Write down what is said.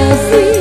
assim.